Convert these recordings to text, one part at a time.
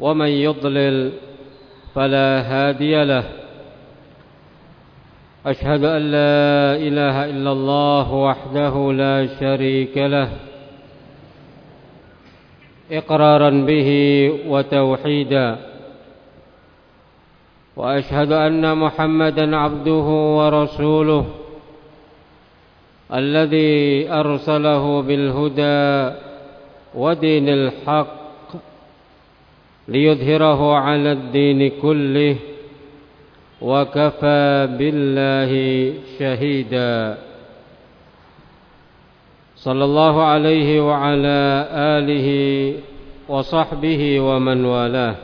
ومن يضلل فلا هادي له. أشهد أن لا إله إلا الله وحده لا شريك له. إقرارا به وتوحيدا. وأشهد أن محمدا عبده ورسوله الذي أرسله بالهدى ودين الحق ليظهره على الدين كله وكفى بالله شهيدا. صلى الله عليه وعلى آله وصحبه ومن والاه.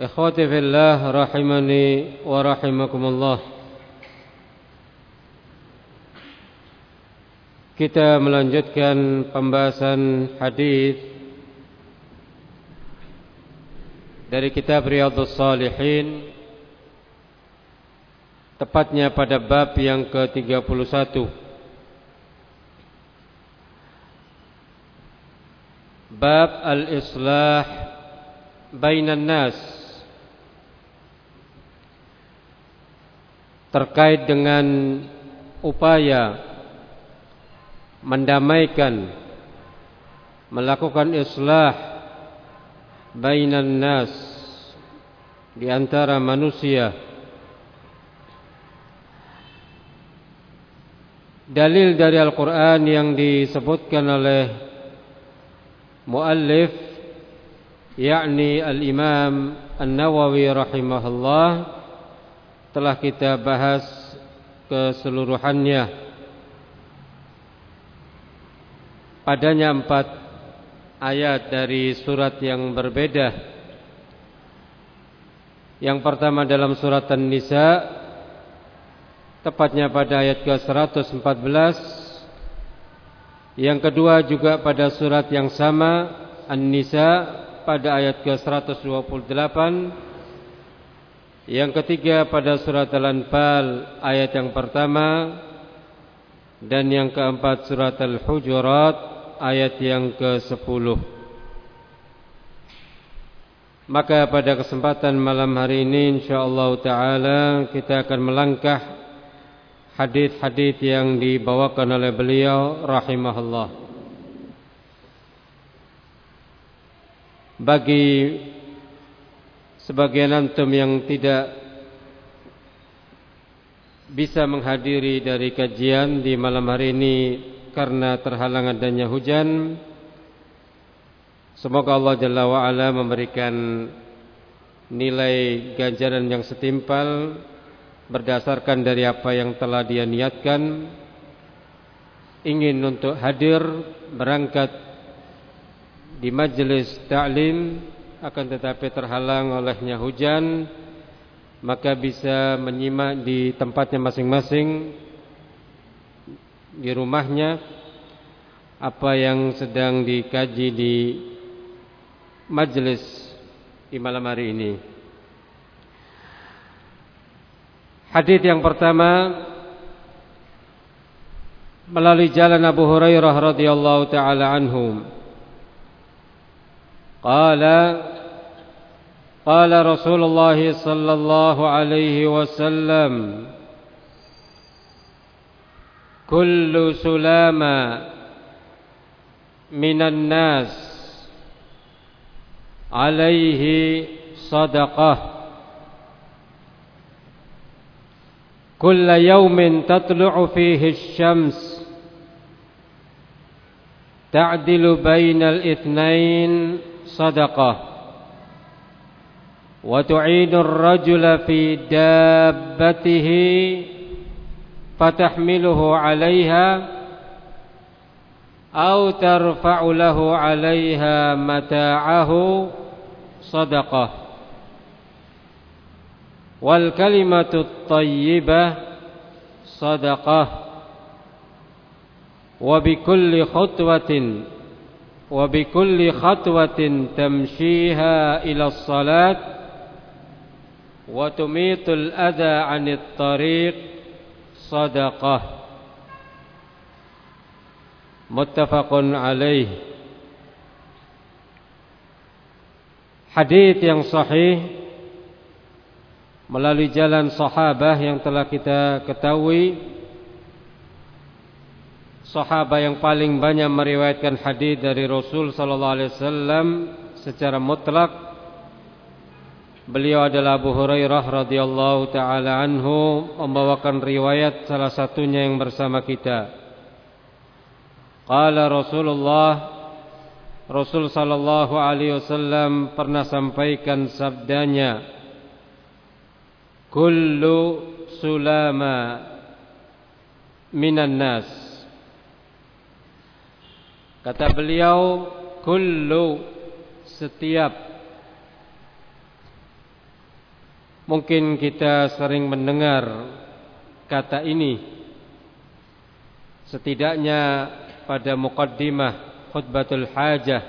إخوتي في الله رحمني ورحمكم الله. Kita melanjutkan pembahasan hadis dari kitab Riyadhus Shalihin tepatnya pada bab yang ke-31 Bab al-islah bainan nas terkait dengan upaya mendamaikan melakukan islah bainan nas di antara manusia. Dalil dari Al-Qur'an yang disebutkan oleh muallif yakni al-Imam An-Nawawi rahimahullah telah kita bahas keseluruhannya Padanya empat ayat dari surat yang berbeda. Yang pertama dalam surat An-Nisa Tepatnya pada ayat ke-114 Yang kedua juga pada surat yang sama An-Nisa pada ayat ke-128 Yang ketiga pada surat Al-Anfal ayat yang pertama. Dan yang keempat surat Al-Hujurat ayat yang ke-10 Maka pada kesempatan malam hari ini insyaallah taala kita akan melangkah hadis-hadis yang dibawakan oleh beliau rahimahullah. Bagi sebagian antum yang tidak bisa menghadiri dari kajian di malam hari ini karena terhalang adanya hujan Semoga Allah Jalla wa'ala memberikan nilai ganjaran yang setimpal Berdasarkan dari apa yang telah dia niatkan Ingin untuk hadir berangkat di majelis ta'lim Akan tetapi terhalang olehnya hujan Maka bisa menyimak di tempatnya masing-masing di rumahnya apa yang sedang dikaji di majelis di malam hari ini. Hadis yang pertama melalui jalan Abu Hurairah radhiyallahu taala anhu. Qala qala Rasulullah sallallahu alaihi wasallam كل سلامة من الناس عليه صدقة. كل يوم تطلع فيه الشمس تعدل بين الاثنين صدقة. وتعين الرجل في دابته فتحمله عليها أو ترفع له عليها متاعه صدقة. والكلمة الطيبة صدقة. وبكل خطوة وبكل خطوة تمشيها إلى الصلاة وتميط الأذى عن الطريق صدقة muttafaqun alaih Hadis yang sahih melalui jalan sahabah yang telah kita ketahui sahabah yang paling banyak meriwayatkan hadis dari Rasul sallallahu alaihi wasallam secara mutlak beliau adalah Abu Hurairah radhiyallahu taala anhu membawakan riwayat salah satunya yang bersama kita. Qala Rasulullah Rasul sallallahu alaihi wasallam pernah sampaikan sabdanya Kullu sulama minan nas. Kata beliau kullu setiap Mungkin kita sering mendengar kata ini. Setidaknya pada muqaddimah khutbatul hajah.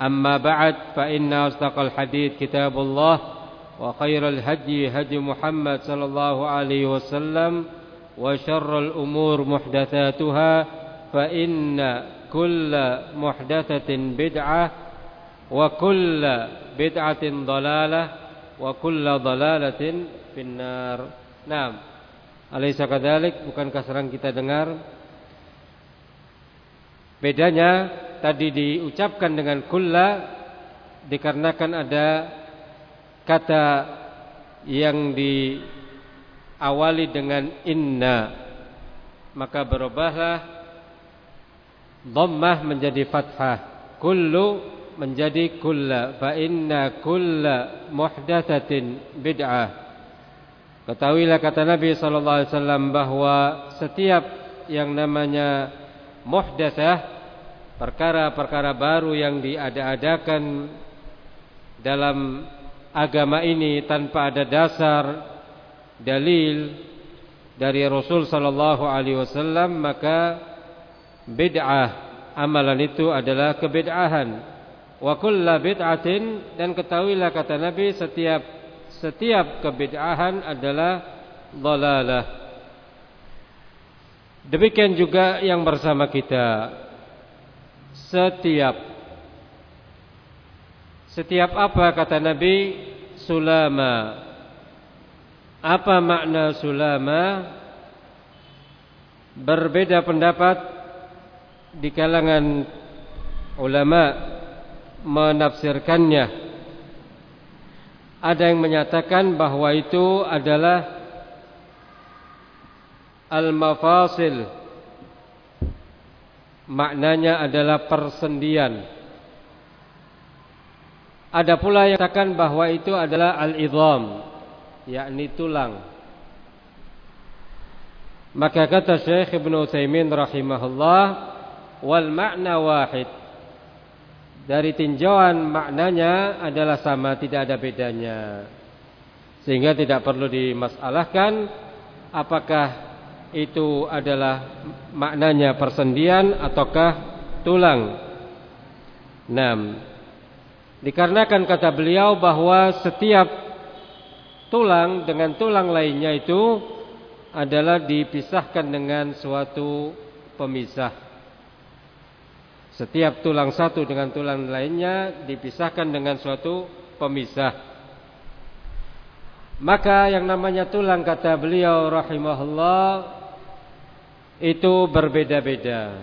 Amma ba'd fa inna astaqal hadith kitabullah wa khairal hadi hadi Muhammad sallallahu alaihi wasallam wa syarrul umur muhdatsatuha fa inna kulla muhdatsatin bid'ah wa kulla bid'atin dalalah wa kulla dalalatin finnar. Naam. Alaysa kadzalik? Bukankah serang kita dengar Bedanya tadi diucapkan dengan kulla dikarenakan ada kata yang diawali dengan inna maka berubahlah dhammah menjadi fathah kullu menjadi kulla fa inna kulla muhdatsatin bid'ah. Ketahuilah kata Nabi sallallahu alaihi wasallam bahwa setiap yang namanya muhdatsah perkara-perkara baru yang diada-adakan dalam agama ini tanpa ada dasar dalil dari Rasul sallallahu alaihi wasallam maka bid'ah amalan itu adalah kebid'ahan wa kullu bid'atin dan ketahuilah kata Nabi setiap setiap kebid'ahan adalah dhalalah demikian juga yang bersama kita. Setiap. Setiap apa kata Nabi? Sulama. Apa makna sulama? Berbeda pendapat di kalangan ulama menafsirkannya ada yang menyatakan bahwa itu adalah al-mafasil maknanya adalah persendian. Ada pula yang katakan bahwa itu adalah al-idham, yakni tulang. Maka kata Syekh Ibn Utsaimin rahimahullah, wal makna wahid. Dari tinjauan maknanya adalah sama, tidak ada bedanya. Sehingga tidak perlu dimasalahkan apakah itu adalah maknanya persendian ataukah tulang. 6. Dikarenakan kata beliau bahwa setiap tulang dengan tulang lainnya itu adalah dipisahkan dengan suatu pemisah. Setiap tulang satu dengan tulang lainnya dipisahkan dengan suatu pemisah. Maka yang namanya tulang kata beliau rahimahullah itu berbeda-beda.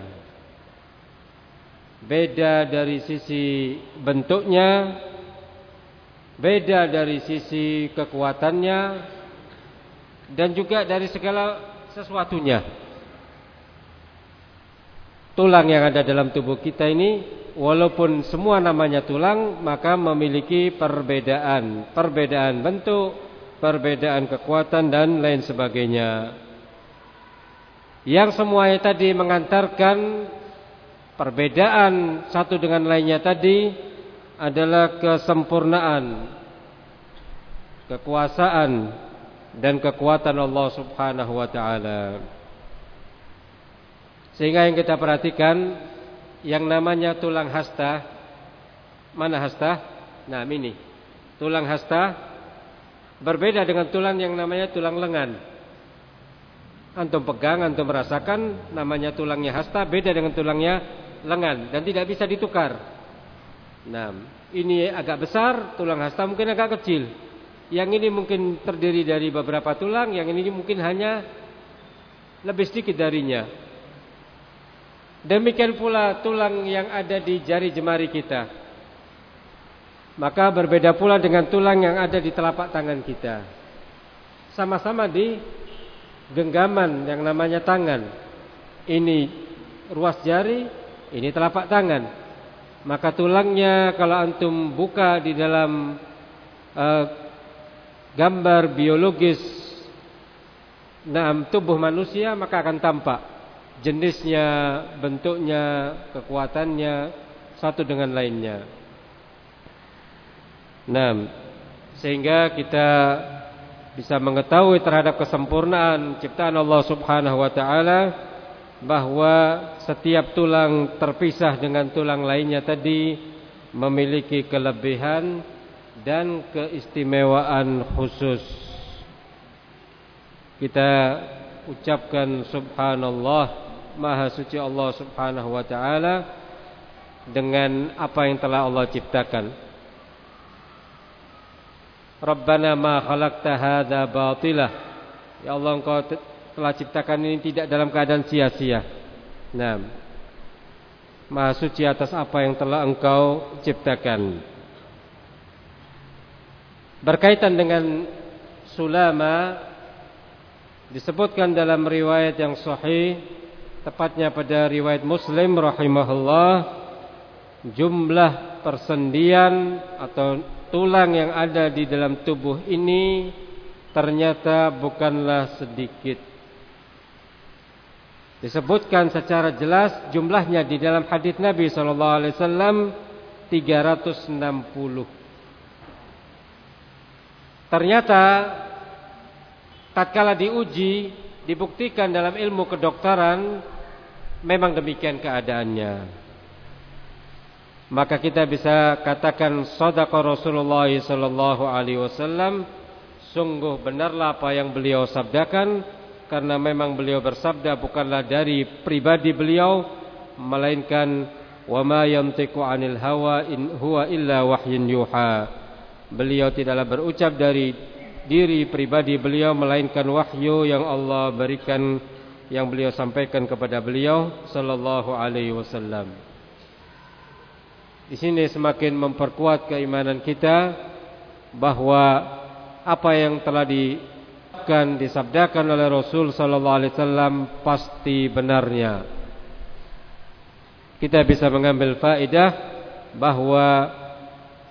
Beda dari sisi bentuknya, beda dari sisi kekuatannya, dan juga dari segala sesuatunya. Tulang yang ada dalam tubuh kita ini, walaupun semua namanya tulang, maka memiliki perbedaan, perbedaan bentuk, perbedaan kekuatan dan lain sebagainya. Yang semuanya tadi mengantarkan perbedaan satu dengan lainnya tadi adalah kesempurnaan, kekuasaan dan kekuatan Allah Subhanahu wa taala. Sehingga yang kita perhatikan yang namanya tulang hasta mana hasta? Nah, ini. Tulang hasta berbeda dengan tulang yang namanya tulang lengan. Antum pegang, antum merasakan namanya tulangnya hasta beda dengan tulangnya lengan dan tidak bisa ditukar. Nah, ini agak besar, tulang hasta mungkin agak kecil. Yang ini mungkin terdiri dari beberapa tulang, yang ini mungkin hanya lebih sedikit darinya. Demikian pula tulang yang ada di jari jemari kita. Maka berbeda pula dengan tulang yang ada di telapak tangan kita. Sama-sama di genggaman yang namanya tangan. Ini ruas jari, ini telapak tangan. Maka tulangnya kalau antum buka di dalam uh, gambar biologis dalam tubuh manusia maka akan tampak jenisnya, bentuknya, kekuatannya satu dengan lainnya. Nah, sehingga kita bisa mengetahui terhadap kesempurnaan ciptaan Allah Subhanahu wa taala bahwa setiap tulang terpisah dengan tulang lainnya tadi memiliki kelebihan dan keistimewaan khusus. Kita ucapkan subhanallah maha suci Allah Subhanahu wa taala dengan apa yang telah Allah ciptakan. Rabbana ma khalaqta hadza batilah. Ya Allah engkau telah ciptakan ini tidak dalam keadaan sia-sia. Nah, Maha suci atas apa yang telah engkau ciptakan. Berkaitan dengan sulama disebutkan dalam riwayat yang sahih tepatnya pada riwayat Muslim rahimahullah jumlah persendian atau tulang yang ada di dalam tubuh ini ternyata bukanlah sedikit. Disebutkan secara jelas jumlahnya di dalam hadis Nabi sallallahu alaihi wasallam 360. Ternyata tatkala diuji, dibuktikan dalam ilmu kedokteran memang demikian keadaannya. Maka kita bisa katakan sadaqa Rasulullah sallallahu alaihi wasallam. Sungguh benarlah apa yang beliau sabdakan karena memang beliau bersabda bukanlah dari pribadi beliau melainkan wa ma yantiqu anil hawa in huwa illa wahyun yuha. Beliau tidaklah berucap dari diri pribadi beliau melainkan wahyu yang Allah berikan yang beliau sampaikan kepada beliau sallallahu alaihi wasallam di sini semakin memperkuat keimanan kita bahwa apa yang telah dikan disabdakan oleh Rasul sallallahu alaihi wasallam pasti benarnya. Kita bisa mengambil faedah bahwa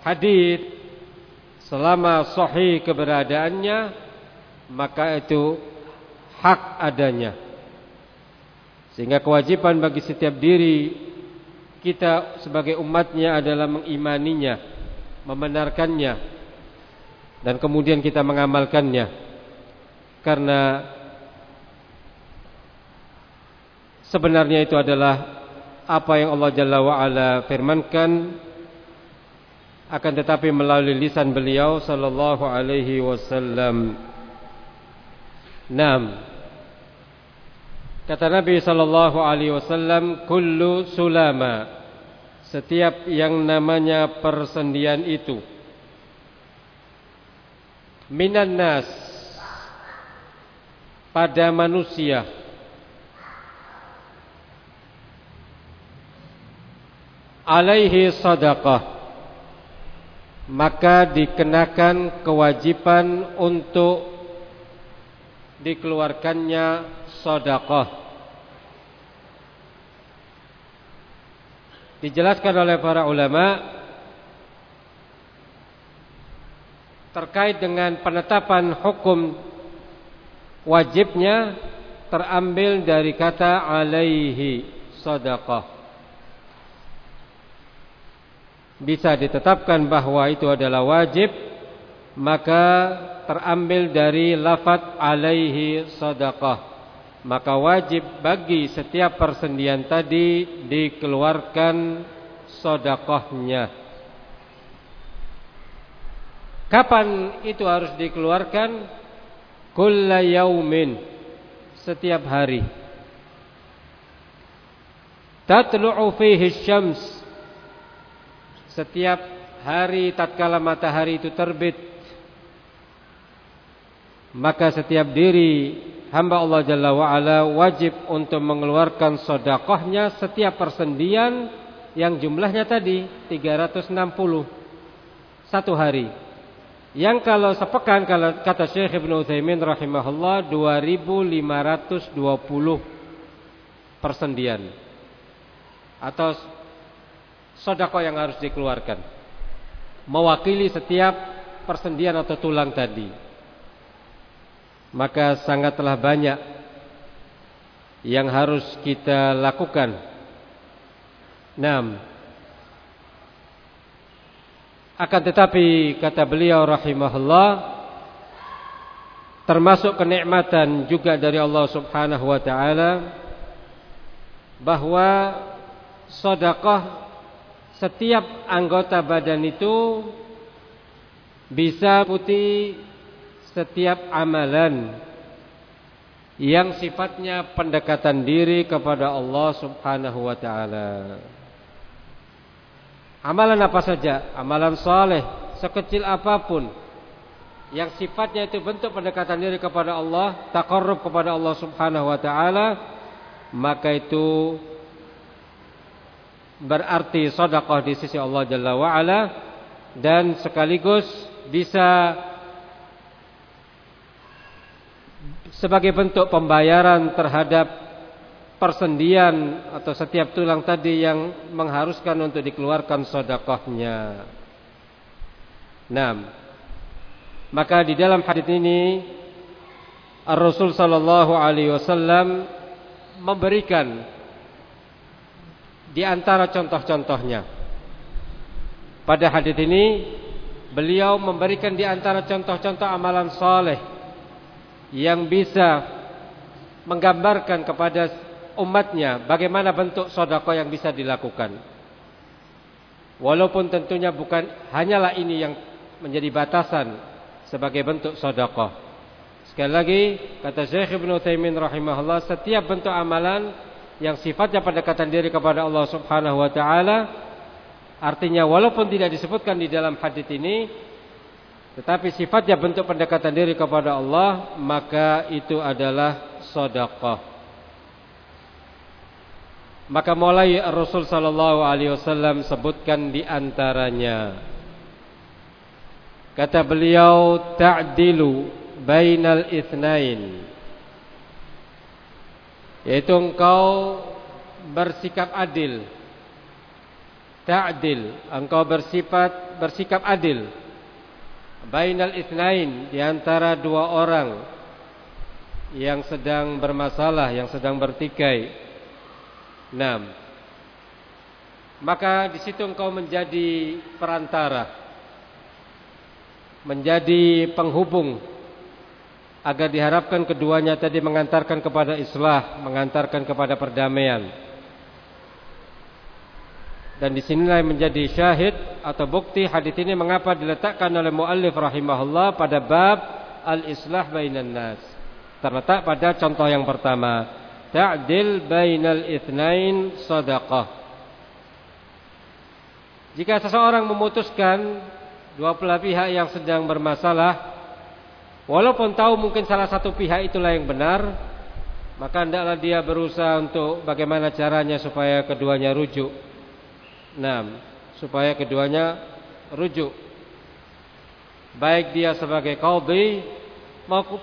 hadis selama sahih keberadaannya maka itu hak adanya. Sehingga kewajiban bagi setiap diri kita sebagai umatnya adalah mengimaninya, membenarkannya, dan kemudian kita mengamalkannya. Karena sebenarnya itu adalah apa yang Allah Jalla wa'ala firmankan akan tetapi melalui lisan beliau sallallahu alaihi wasallam. Naam. Kata Nabi sallallahu alaihi wasallam, "Kullu sulama." Setiap yang namanya persendian itu. Minan nas. Pada manusia. Alaihi sadaqah. Maka dikenakan kewajiban untuk dikeluarkannya sedekah dijelaskan oleh para ulama terkait dengan penetapan hukum wajibnya terambil dari kata alaihi sadaqah. Bisa ditetapkan bahwa itu adalah wajib maka terambil dari lafaz alaihi sadaqah. Maka wajib bagi setiap persendian tadi dikeluarkan sedekahnya. Kapan itu harus dikeluarkan? Kulla yaumin setiap hari. Tatlu'u fihi syams setiap hari tatkala matahari itu terbit maka setiap diri hamba Allah Jalla wa'ala wajib untuk mengeluarkan sodakohnya setiap persendian yang jumlahnya tadi 360 satu hari. Yang kalau sepekan kalau kata Syekh Ibnu Utsaimin rahimahullah 2520 persendian. Atau sodako yang harus dikeluarkan. Mewakili setiap persendian atau tulang tadi maka sangatlah banyak yang harus kita lakukan. Naam. Akan tetapi kata beliau rahimahullah termasuk kenikmatan juga dari Allah Subhanahu wa taala bahwa sedekah setiap anggota badan itu bisa putih setiap amalan yang sifatnya pendekatan diri kepada Allah Subhanahu wa taala. Amalan apa saja? Amalan saleh sekecil apa pun yang sifatnya itu bentuk pendekatan diri kepada Allah, taqarrub kepada Allah Subhanahu wa taala, maka itu berarti sedekah di sisi Allah Jalla wa ala dan sekaligus bisa sebagai bentuk pembayaran terhadap persendian atau setiap tulang tadi yang mengharuskan untuk dikeluarkan sodakohnya. Nah, maka di dalam hadis ini Rasul Sallallahu Alaihi Wasallam memberikan di antara contoh-contohnya. Pada hadis ini beliau memberikan di antara contoh-contoh amalan soleh yang bisa menggambarkan kepada umatnya bagaimana bentuk sodako yang bisa dilakukan. Walaupun tentunya bukan hanyalah ini yang menjadi batasan sebagai bentuk sodako. Sekali lagi kata Syekh Ibn Taimin rahimahullah setiap bentuk amalan yang sifatnya pendekatan diri kepada Allah Subhanahu wa taala artinya walaupun tidak disebutkan di dalam hadis ini tetapi sifatnya bentuk pendekatan diri kepada Allah Maka itu adalah Sodaqah Maka mulai Rasul Sallallahu Alaihi Wasallam sebutkan di antaranya. Kata beliau Ta'dilu Bainal ithnain Yaitu engkau Bersikap adil. Ta'dil Engkau bersifat bersikap adil bainal itsnain di antara dua orang yang sedang bermasalah, yang sedang bertikai. Enam. Maka di situ engkau menjadi perantara. Menjadi penghubung agar diharapkan keduanya tadi mengantarkan kepada islah, mengantarkan kepada perdamaian. Dan di sinilah yang menjadi syahid atau bukti hadis ini mengapa diletakkan oleh muallif rahimahullah pada bab al-islah bainan nas. Terletak pada contoh yang pertama, ta'dil bainal itsnain sadaqah. Jika seseorang memutuskan dua belah pihak yang sedang bermasalah, walaupun tahu mungkin salah satu pihak itulah yang benar, maka hendaklah dia berusaha untuk bagaimana caranya supaya keduanya rujuk Nah, supaya keduanya rujuk. Baik dia sebagai qadhi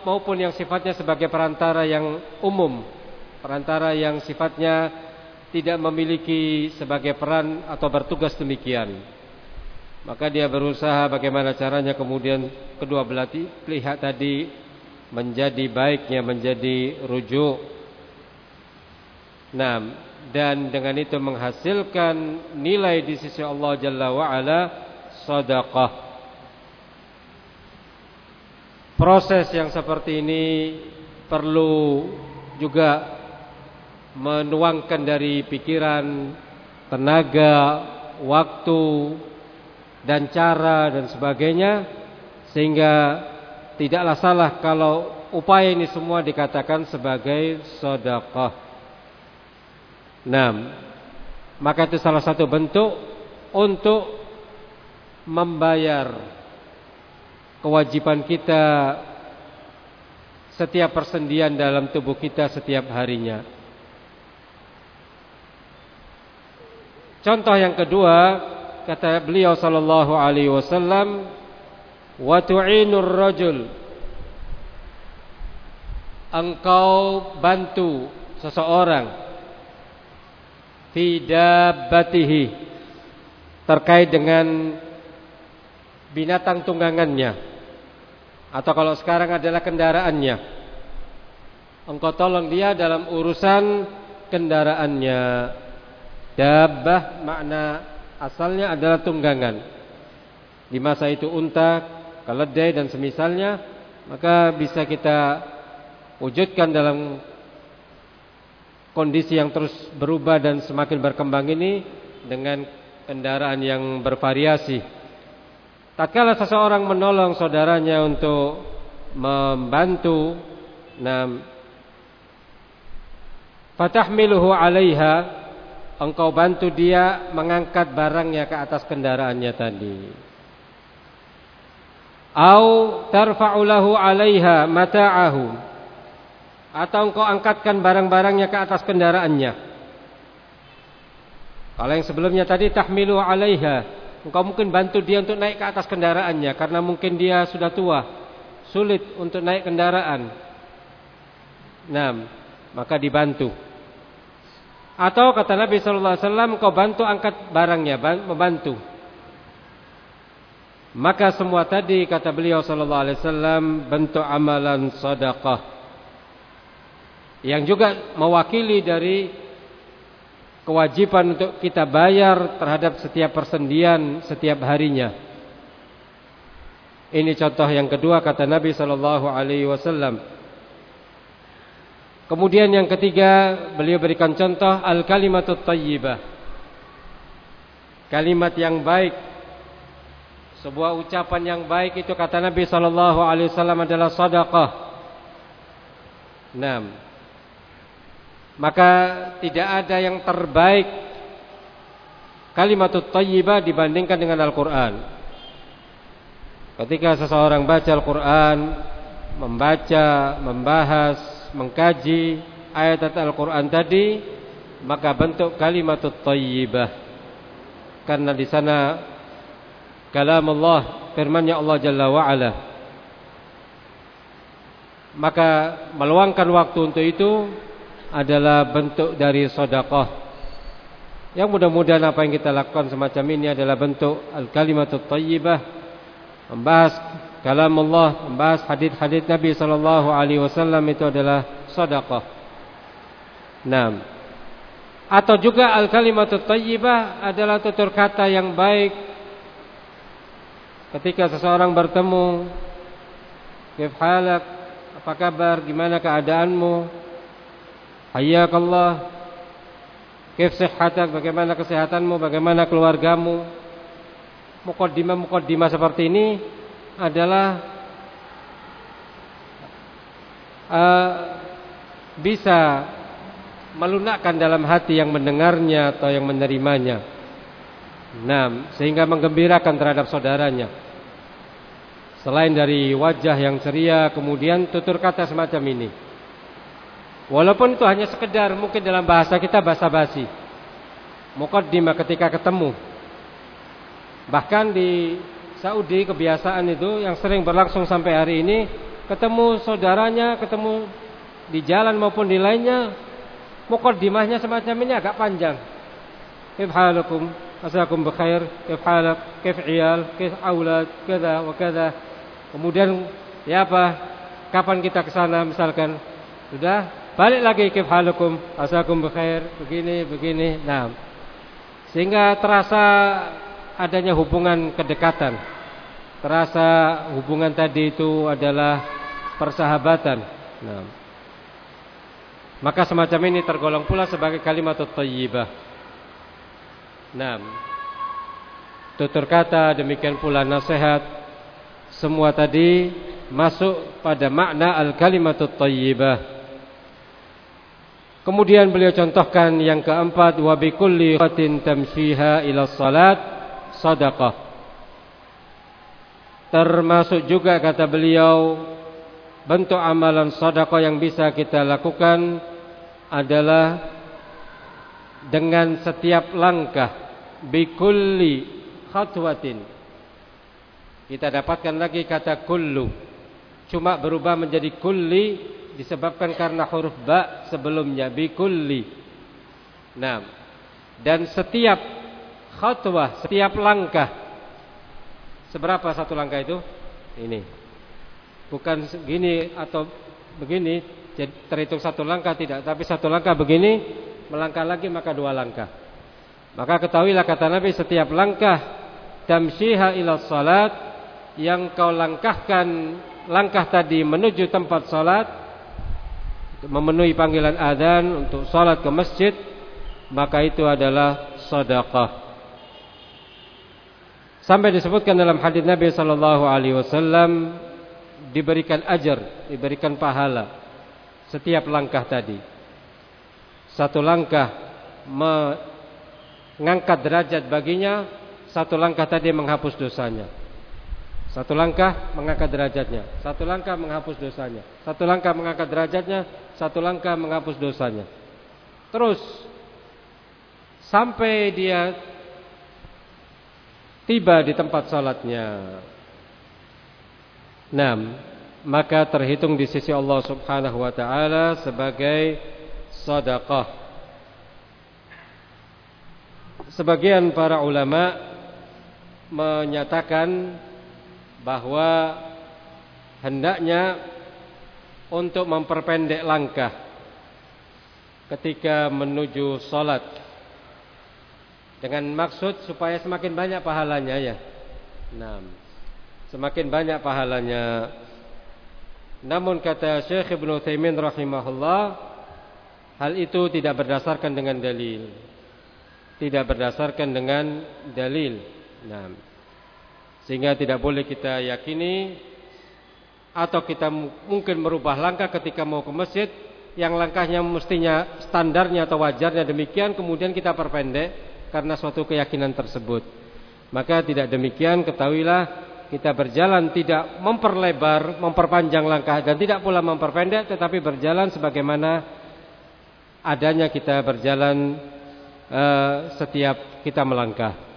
maupun yang sifatnya sebagai perantara yang umum, perantara yang sifatnya tidak memiliki sebagai peran atau bertugas demikian. Maka dia berusaha bagaimana caranya kemudian kedua belah pihak tadi menjadi baiknya menjadi rujuk Nah, dan dengan itu menghasilkan nilai di sisi Allah Jalla wa ala sedekah. Proses yang seperti ini perlu juga menuangkan dari pikiran, tenaga, waktu dan cara dan sebagainya sehingga tidaklah salah kalau upaya ini semua dikatakan sebagai sedekah. Nah, maka itu salah satu bentuk untuk membayar kewajiban kita setiap persendian dalam tubuh kita setiap harinya. Contoh yang kedua kata beliau sallallahu alaihi wasallam wa tu'inur rajul. Engkau bantu seseorang fi dabbatihi terkait dengan binatang tunggangannya atau kalau sekarang adalah kendaraannya engkau tolong dia dalam urusan kendaraannya Dabbah makna asalnya adalah tunggangan. Di masa itu unta, keledai dan semisalnya, maka bisa kita wujudkan dalam kondisi yang terus berubah dan semakin berkembang ini dengan kendaraan yang bervariasi. Tatkala seseorang menolong saudaranya untuk membantu, nah, fatahmiluhu 'alaiha engkau bantu dia mengangkat barangnya ke atas kendaraannya tadi. Au tarfa'u lahu 'alaiha mata'ahu. Atau engkau angkatkan barang-barangnya ke atas kendaraannya. Kalau yang sebelumnya tadi tahmilu 'alaiha, engkau mungkin bantu dia untuk naik ke atas kendaraannya karena mungkin dia sudah tua, sulit untuk naik kendaraan. Nah, maka dibantu. Atau kata Nabi sallallahu alaihi wasallam kau bantu angkat barangnya, membantu. Maka semua tadi kata beliau sallallahu alaihi wasallam bentuk amalan sedekah. Yang juga mewakili dari kewajiban untuk kita bayar terhadap setiap persendian setiap harinya. Ini contoh yang kedua kata Nabi sallallahu alaihi wasallam. Kemudian yang ketiga beliau berikan contoh al-kalimatut thayyibah. Kalimat yang baik. Sebuah ucapan yang baik itu kata Nabi sallallahu alaihi wasallam adalah sedekah. Naam. Maka tidak ada yang terbaik kalimatut thayyibah dibandingkan dengan Al-Qur'an. Ketika seseorang baca Al-Qur'an, membaca, membahas mengkaji ayat Al-Quran tadi maka bentuk kalimat thayyibah karena di sana kalam Allah firman-Nya Allah Jalla wa ala maka meluangkan waktu untuk itu adalah bentuk dari sedekah yang mudah-mudahan apa yang kita lakukan semacam ini adalah bentuk al-kalimat thayyibah membahas kalam Allah, membahas hadis-hadis Nabi sallallahu alaihi wasallam itu adalah sedekah. Naam. Atau juga al-kalimatut thayyibah adalah tutur kata yang baik ketika seseorang bertemu Kif halak? Apa kabar? Gimana keadaanmu? Hayyakallah. Kif sihhatak? Bagaimana kesehatanmu? Bagaimana keluargamu? Mukaddimah-mukaddimah seperti ini adalah uh, bisa melunakkan dalam hati yang mendengarnya atau yang menerimanya. Nah, sehingga menggembirakan terhadap saudaranya. Selain dari wajah yang ceria, kemudian tutur kata semacam ini. Walaupun itu hanya sekedar mungkin dalam bahasa kita bahasa basi. Mukaddimah ketika ketemu. Bahkan di Saudi kebiasaan itu yang sering berlangsung sampai hari ini ketemu saudaranya, ketemu di jalan maupun di lainnya mukaddimahnya semacam ini agak panjang. Kif halukum? Asakum bikhair? Kif halak? Kif iyal? Kif aulad? Kada wa kada. Kemudian ya apa? Kapan kita ke sana misalkan? Sudah balik lagi ke halukum asakum bikhair begini begini. Nah sehingga terasa adanya hubungan kedekatan. Terasa hubungan tadi itu adalah persahabatan. Nah maka semacam ini tergolong pula sebagai kalimat thayyibah nah tutur kata demikian pula nasihat. Semua tadi masuk pada makna al-kalimatut thayyibah Kemudian beliau contohkan yang keempat wa bikulli khatin tamshiha ila salat sadaqah. Termasuk juga kata beliau bentuk amalan sedekah yang bisa kita lakukan adalah dengan setiap langkah bikulli khatwatin. Kita dapatkan lagi kata kullu. Cuma berubah menjadi kulli disebabkan karena huruf ba sebelumnya bikulli. Nah, dan setiap khatwah, setiap langkah seberapa satu langkah itu? Ini. Bukan segini atau begini terhitung satu langkah tidak, tapi satu langkah begini, melangkah lagi maka dua langkah. Maka ketahuilah kata Nabi setiap langkah tamsyiha ila salat yang kau langkahkan langkah tadi menuju tempat salat memenuhi panggilan adzan untuk salat ke masjid maka itu adalah sedekah. Sampai disebutkan dalam hadis Nabi sallallahu alaihi wasallam diberikan ajar, diberikan pahala setiap langkah tadi. Satu langkah mengangkat derajat baginya, satu langkah tadi menghapus dosanya. Satu langkah mengangkat derajatnya, satu langkah menghapus dosanya, satu langkah mengangkat derajatnya, satu langkah menghapus dosanya. Terus sampai dia tiba di tempat salatnya. Enam, maka terhitung di sisi Allah Subhanahu wa taala sebagai sedekah. Sebagian para ulama menyatakan bahwa hendaknya untuk memperpendek langkah ketika menuju sholat dengan maksud supaya semakin banyak pahalanya ya. Nah, semakin banyak pahalanya. Namun kata Syekh Ibnu Taimin rahimahullah, hal itu tidak berdasarkan dengan dalil. Tidak berdasarkan dengan dalil. Nah, sehingga tidak boleh kita yakini atau kita mungkin merubah langkah ketika mau ke masjid yang langkahnya mestinya standarnya atau wajarnya demikian kemudian kita perpendek karena suatu keyakinan tersebut. Maka tidak demikian ketahuilah kita berjalan tidak memperlebar, memperpanjang langkah dan tidak pula memperpendek tetapi berjalan sebagaimana adanya kita berjalan uh, setiap kita melangkah.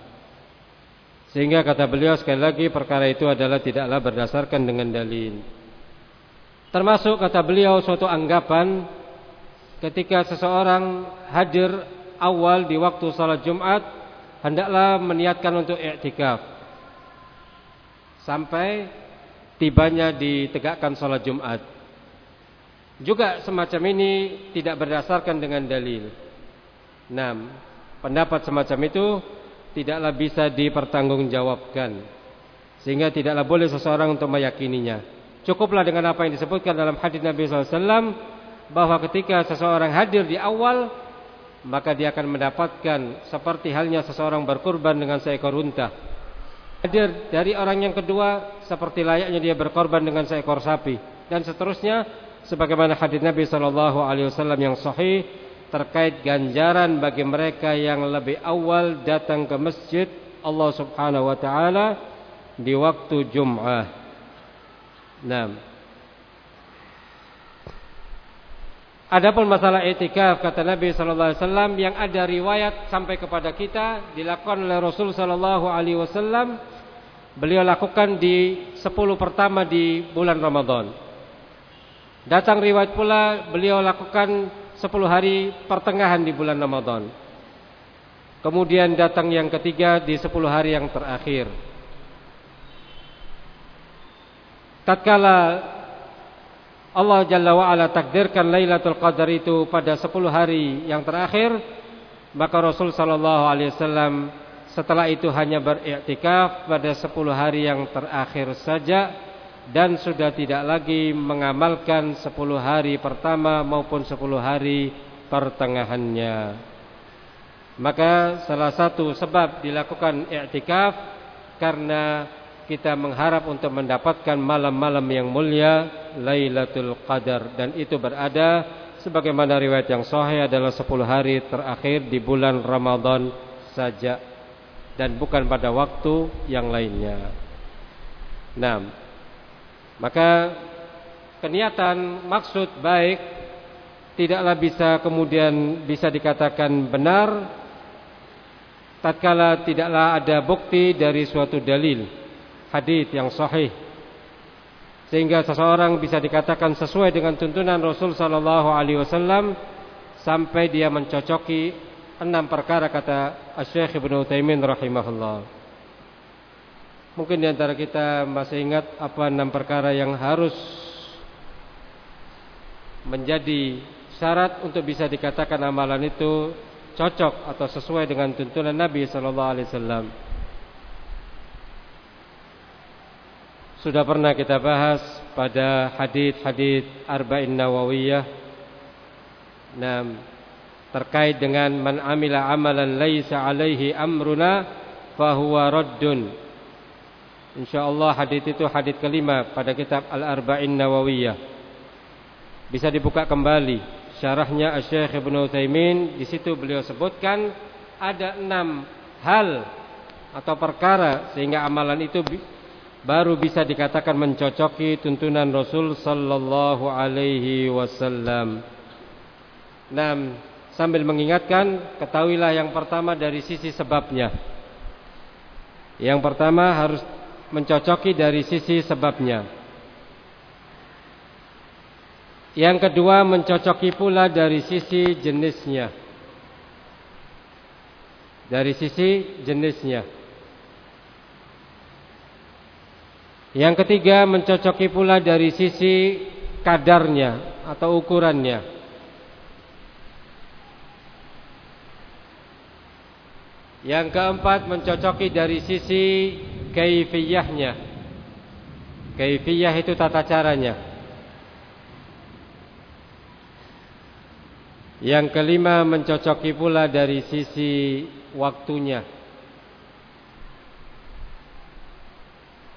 Sehingga kata beliau sekali lagi perkara itu adalah tidaklah berdasarkan dengan dalil. Termasuk kata beliau suatu anggapan ketika seseorang hadir awal di waktu salat Jumat hendaklah meniatkan untuk i'tikaf sampai tibanya ditegakkan salat Jumat. Juga semacam ini tidak berdasarkan dengan dalil. 6. Pendapat semacam itu tidaklah bisa dipertanggungjawabkan sehingga tidaklah boleh seseorang untuk meyakininya. Cukuplah dengan apa yang disebutkan dalam hadis Nabi SAW bahwa ketika seseorang hadir di awal maka dia akan mendapatkan seperti halnya seseorang berkorban dengan seekor unta. Hadir dari orang yang kedua seperti layaknya dia berkorban dengan seekor sapi dan seterusnya sebagaimana hadis Nabi SAW yang sahih terkait ganjaran bagi mereka yang lebih awal datang ke masjid Allah Subhanahu wa taala di waktu Jumat. Naam. Adapun masalah etikaf kata Nabi sallallahu alaihi wasallam yang ada riwayat sampai kepada kita dilakukan oleh Rasul sallallahu alaihi wasallam beliau lakukan di 10 pertama di bulan Ramadan. Datang riwayat pula beliau lakukan 10 hari pertengahan di bulan Ramadan. Kemudian datang yang ketiga di 10 hari yang terakhir. Tatkala Allah Jalla wa'ala takdirkan Lailatul Qadar itu pada 10 hari yang terakhir maka Rasul sallallahu alaihi wasallam setelah itu hanya beriktikaf pada 10 hari yang terakhir saja dan sudah tidak lagi mengamalkan 10 hari pertama maupun 10 hari pertengahannya. Maka salah satu sebab dilakukan i'tikaf karena kita mengharap untuk mendapatkan malam-malam yang mulia Lailatul Qadar dan itu berada sebagaimana riwayat yang sahih adalah 10 hari terakhir di bulan Ramadan saja dan bukan pada waktu yang lainnya. Nah, maka keniatan maksud baik tidaklah bisa kemudian bisa dikatakan benar tatkala tidaklah ada bukti dari suatu dalil hadis yang sahih sehingga seseorang bisa dikatakan sesuai dengan tuntunan Rasul sallallahu alaihi wasallam sampai dia mencocoki enam perkara kata Syekh Ibnu Utsaimin rahimahullah. Mungkin di antara kita masih ingat apa enam perkara yang harus menjadi syarat untuk bisa dikatakan amalan itu cocok atau sesuai dengan tuntunan Nabi sallallahu alaihi wasallam. Sudah pernah kita bahas pada hadis-hadis Arba'in Nawawiyah. Nam terkait dengan man amila amalan laisa alaihi amruna fahuwa raddun. Insyaallah hadis itu hadis kelima pada kitab Al-Arba'in Nawawiyah. Bisa dibuka kembali syarahnya Syekh Ibnu Utsaimin di situ beliau sebutkan ada enam hal atau perkara sehingga amalan itu baru bisa dikatakan mencocoki tuntunan Rasul sallallahu alaihi wasallam. Nah, sambil mengingatkan, ketahuilah yang pertama dari sisi sebabnya. Yang pertama harus mencocoki dari sisi sebabnya. Yang kedua mencocoki pula dari sisi jenisnya. Dari sisi jenisnya. Yang ketiga mencocoki pula dari sisi kadarnya atau ukurannya. Yang keempat mencocoki dari sisi kaifiyahnya. Kaifiyah itu tata caranya. Yang kelima mencocoki pula dari sisi waktunya.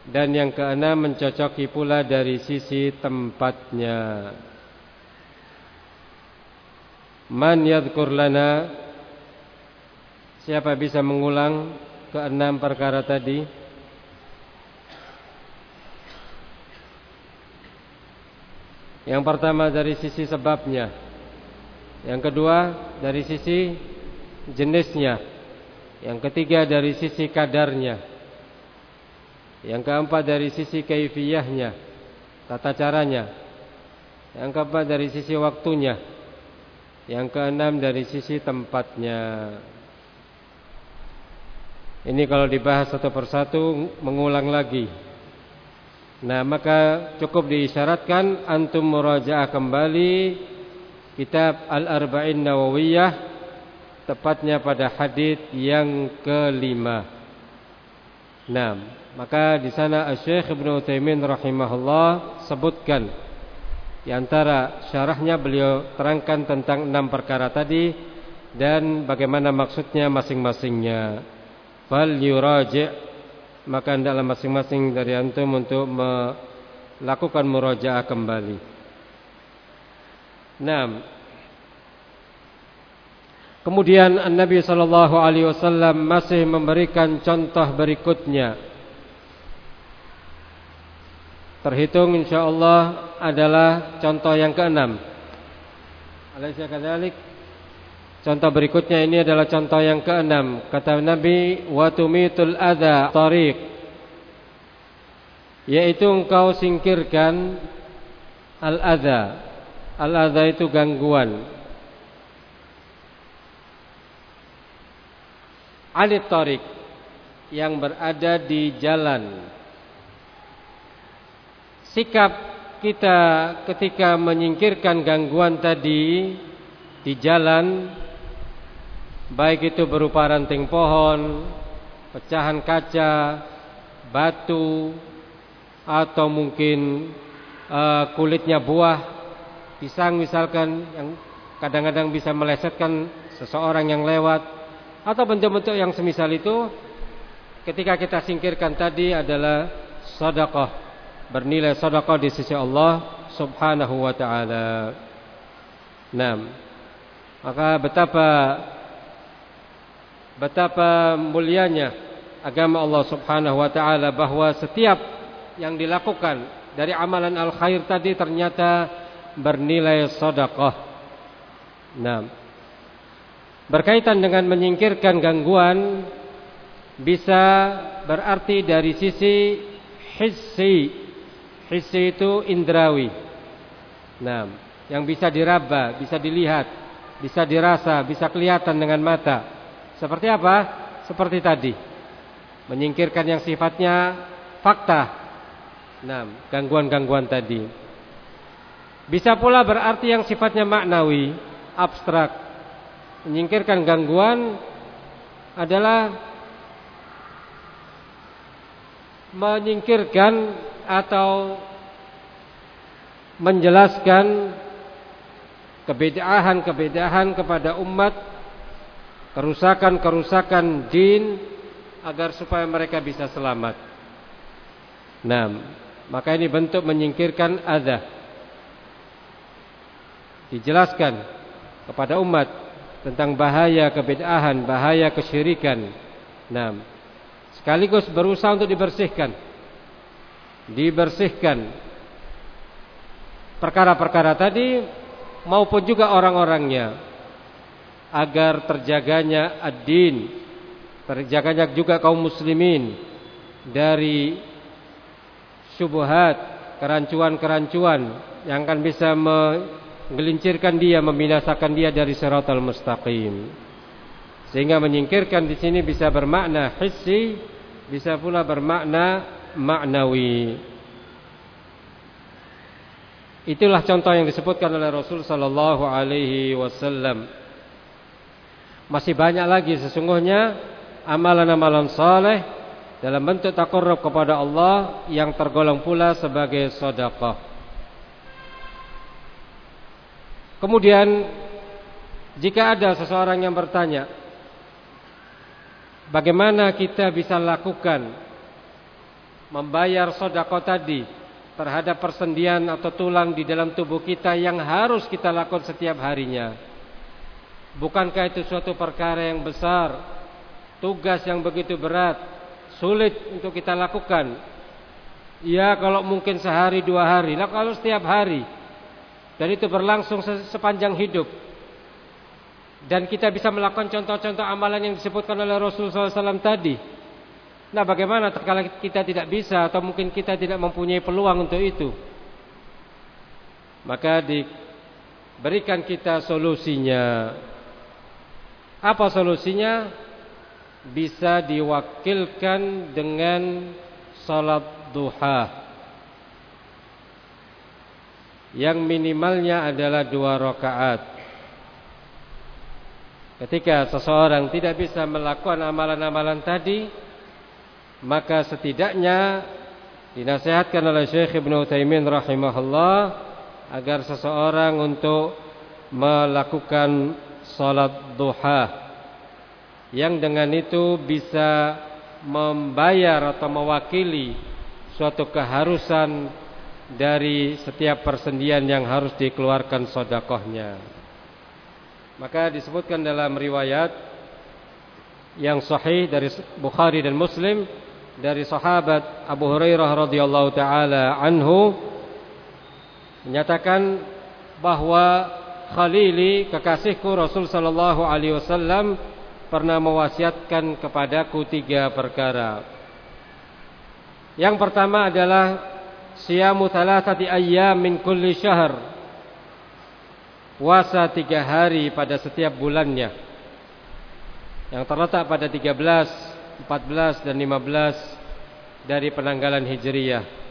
Dan yang keenam mencocoki pula dari sisi tempatnya. Man yadhkur lana Siapa bisa mengulang keenam perkara tadi? Yang pertama dari sisi sebabnya yang kedua dari sisi jenisnya. Yang ketiga dari sisi kadarnya. Yang keempat dari sisi kaifiyahnya, tata caranya. Yang keempat dari sisi waktunya. Yang keenam dari sisi tempatnya. Ini kalau dibahas satu persatu mengulang lagi. Nah, maka cukup diisyaratkan antum murajaah kembali kitab Al-Arba'in Nawawiyah tepatnya pada hadis yang kelima. Nah, maka di sana Syekh Ibnu Utsaimin rahimahullah sebutkan di antara syarahnya beliau terangkan tentang enam perkara tadi dan bagaimana maksudnya masing-masingnya. Fal yuraji' maka dalam masing-masing dari antum untuk melakukan murajaah kembali. Nah, kemudian Nabi Shallallahu Alaihi Wasallam masih memberikan contoh berikutnya. Terhitung insya Allah adalah contoh yang keenam. Contoh berikutnya ini adalah contoh yang keenam. Kata Nabi, "Wa tumitul adza tariq." Yaitu engkau singkirkan al-adza, Al-adha itu gangguan. Anit tarik yang berada di jalan. Sikap kita ketika menyingkirkan gangguan tadi di jalan baik itu berupa ranting pohon, pecahan kaca, batu atau mungkin uh, kulitnya buah pisang misalkan yang kadang-kadang bisa melesetkan seseorang yang lewat atau bentuk-bentuk yang semisal itu ketika kita singkirkan tadi adalah sedekah bernilai sedekah di sisi Allah Subhanahu wa taala. Nah, maka betapa betapa mulianya agama Allah Subhanahu wa taala bahwa setiap yang dilakukan dari amalan al khair tadi ternyata bernilai sedekah. Nah, berkaitan dengan menyingkirkan gangguan bisa berarti dari sisi hissi. Hissi itu indrawi. Nah, yang bisa diraba, bisa dilihat, bisa dirasa, bisa kelihatan dengan mata. Seperti apa? Seperti tadi. Menyingkirkan yang sifatnya fakta. Nah, gangguan-gangguan tadi. Bisa pula berarti yang sifatnya maknawi, abstrak. Menyingkirkan gangguan adalah menyingkirkan atau menjelaskan kebedahan-kebedahan kepada umat, kerusakan-kerusakan din agar supaya mereka bisa selamat. Nah, maka ini bentuk menyingkirkan adha. Dijelaskan kepada umat tentang bahaya kebedahan, bahaya kesyirikan. Nah, sekaligus berusaha untuk dibersihkan dibersihkan perkara-perkara tadi maupun juga orang-orangnya agar terjaganya ad-din terjaganya juga kaum muslimin dari syubhat kerancuan-kerancuan yang akan bisa menggelincirkan dia membinasakan dia dari siratal mustaqim sehingga menyingkirkan di sini bisa bermakna hissi bisa pula bermakna maknawi. Itulah contoh yang disebutkan oleh Rasul sallallahu alaihi wasallam. Masih banyak lagi sesungguhnya amalan-amalan saleh dalam bentuk takarrub kepada Allah yang tergolong pula sebagai sedekah. Kemudian jika ada seseorang yang bertanya, Bagaimana kita bisa lakukan membayar sodako tadi terhadap persendian atau tulang di dalam tubuh kita yang harus kita lakukan setiap harinya. Bukankah itu suatu perkara yang besar, tugas yang begitu berat, sulit untuk kita lakukan? Ya kalau mungkin sehari dua hari, nah kalau setiap hari dan itu berlangsung sepanjang hidup dan kita bisa melakukan contoh-contoh amalan yang disebutkan oleh Rasulullah SAW tadi. Nah, bagaimana kalau kita tidak bisa atau mungkin kita tidak mempunyai peluang untuk itu? Maka diberikan kita solusinya. Apa solusinya? Bisa diwakilkan dengan salat duha. Yang minimalnya adalah dua rakaat. Ketika seseorang tidak bisa melakukan amalan-amalan tadi Maka setidaknya Dinasihatkan oleh Syekh Ibn Taimin rahimahullah Agar seseorang untuk Melakukan Salat duha. Yang dengan itu bisa Membayar atau mewakili Suatu keharusan Dari setiap persendian yang harus dikeluarkan sodakohnya maka disebutkan dalam riwayat yang sahih dari Bukhari dan Muslim dari sahabat Abu Hurairah radhiyallahu taala anhu menyatakan bahwa Khalili kekasihku Rasul sallallahu alaihi wasallam pernah mewasiatkan kepadaku tiga perkara. Yang pertama adalah siyamu thalathati ayyam min kulli syahr puasa tiga hari pada setiap bulannya yang terletak pada 13, 14 dan 15 dari penanggalan Hijriyah.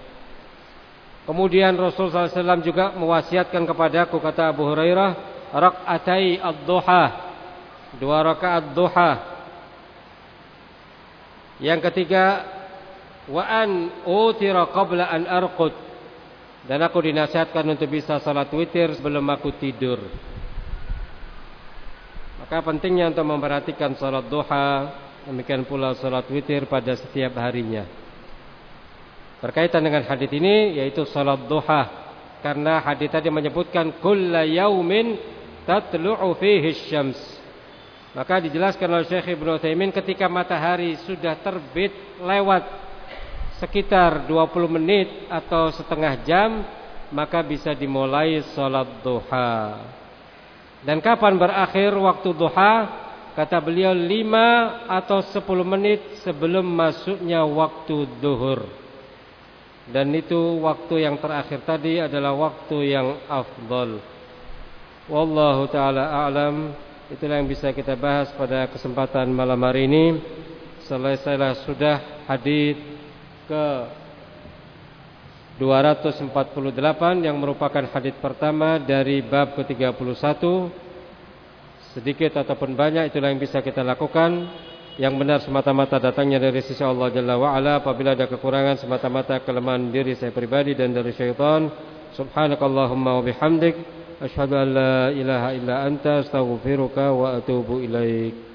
Kemudian Rasul SAW juga mewasiatkan kepadaku kata Abu Hurairah rakatai ad-duha. Dua rakaat duha yang ketiga wa an utira qabla an arqud. Dan aku dinasihatkan untuk bisa salat witir sebelum aku tidur. Maka pentingnya untuk memperhatikan salat duha demikian pula salat witir pada setiap harinya Berkaitan dengan hadis ini yaitu salat duha karena hadis tadi menyebutkan kulla yaumin tatlu'u fihi syams. Maka dijelaskan oleh Syekh Ibnu Utsaimin ketika matahari sudah terbit lewat sekitar 20 menit atau setengah jam maka bisa dimulai salat duha. Dan kapan berakhir waktu duha? Kata beliau 5 atau 10 menit sebelum masuknya waktu duhur. Dan itu waktu yang terakhir tadi adalah waktu yang afdal. Wallahu taala a'lam. Itulah yang bisa kita bahas pada kesempatan malam hari ini. Selesailah sudah hadis ke 248 yang merupakan hadis pertama dari bab ke-31. Sedikit ataupun banyak itulah yang bisa kita lakukan yang benar semata-mata datangnya dari sisi Allah Jalla wa'ala. Apabila ada kekurangan semata-mata kelemahan diri saya pribadi dan dari syaitan. Subhanakallahumma wa bihamdik. Asyhadu an la ilaha illa anta astaghfiruka wa atubu ilaik